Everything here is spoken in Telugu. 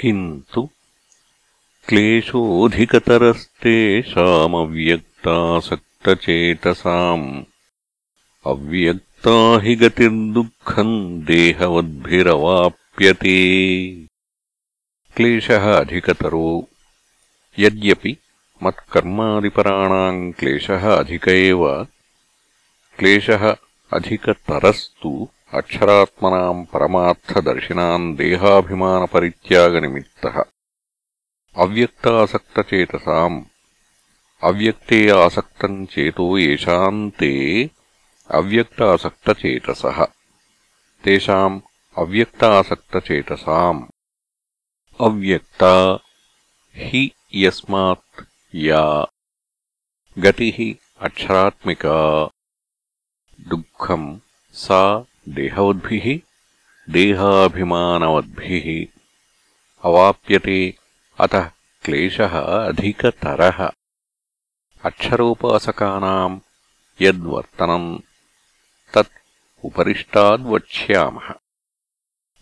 किन्तु क्लेशोऽधिकतरस्तेषामव्यक्तासक्तचेतसाम् अव्यक्ता हि गतिर्दुःखम् देहवद्भिरवाप्यते। क्लेशः अधिकतरो। यद्यपि मत्कर्मादिपराणाम् क्लेशः अधिक एव। क्लेशः अधिकतरस्तु అక్షరాత్మనాం పరమార్థదర్శినాం నిమిత్త అవ్యక్తాసక్తచేతసాం అవ్యక్తే ఆసక్తం చేతో ఏషాం తే అవ్యక్తాసక్తచేతసః. తేషాం అవ్యక్తాసక్తచేతసాం. అవ్యక్త హి యస్మాత్ యా. గతి అక్షరాత్మికా. దుఃఖం సా देहवद्भिः देहाभिमानवद्भिः अवाप्यते अतः क्लेशः अधिकतरः अक्षरोपासकानाम् यद्वर्तनम् तत् उपरिष्टाद्वक्ष्यामः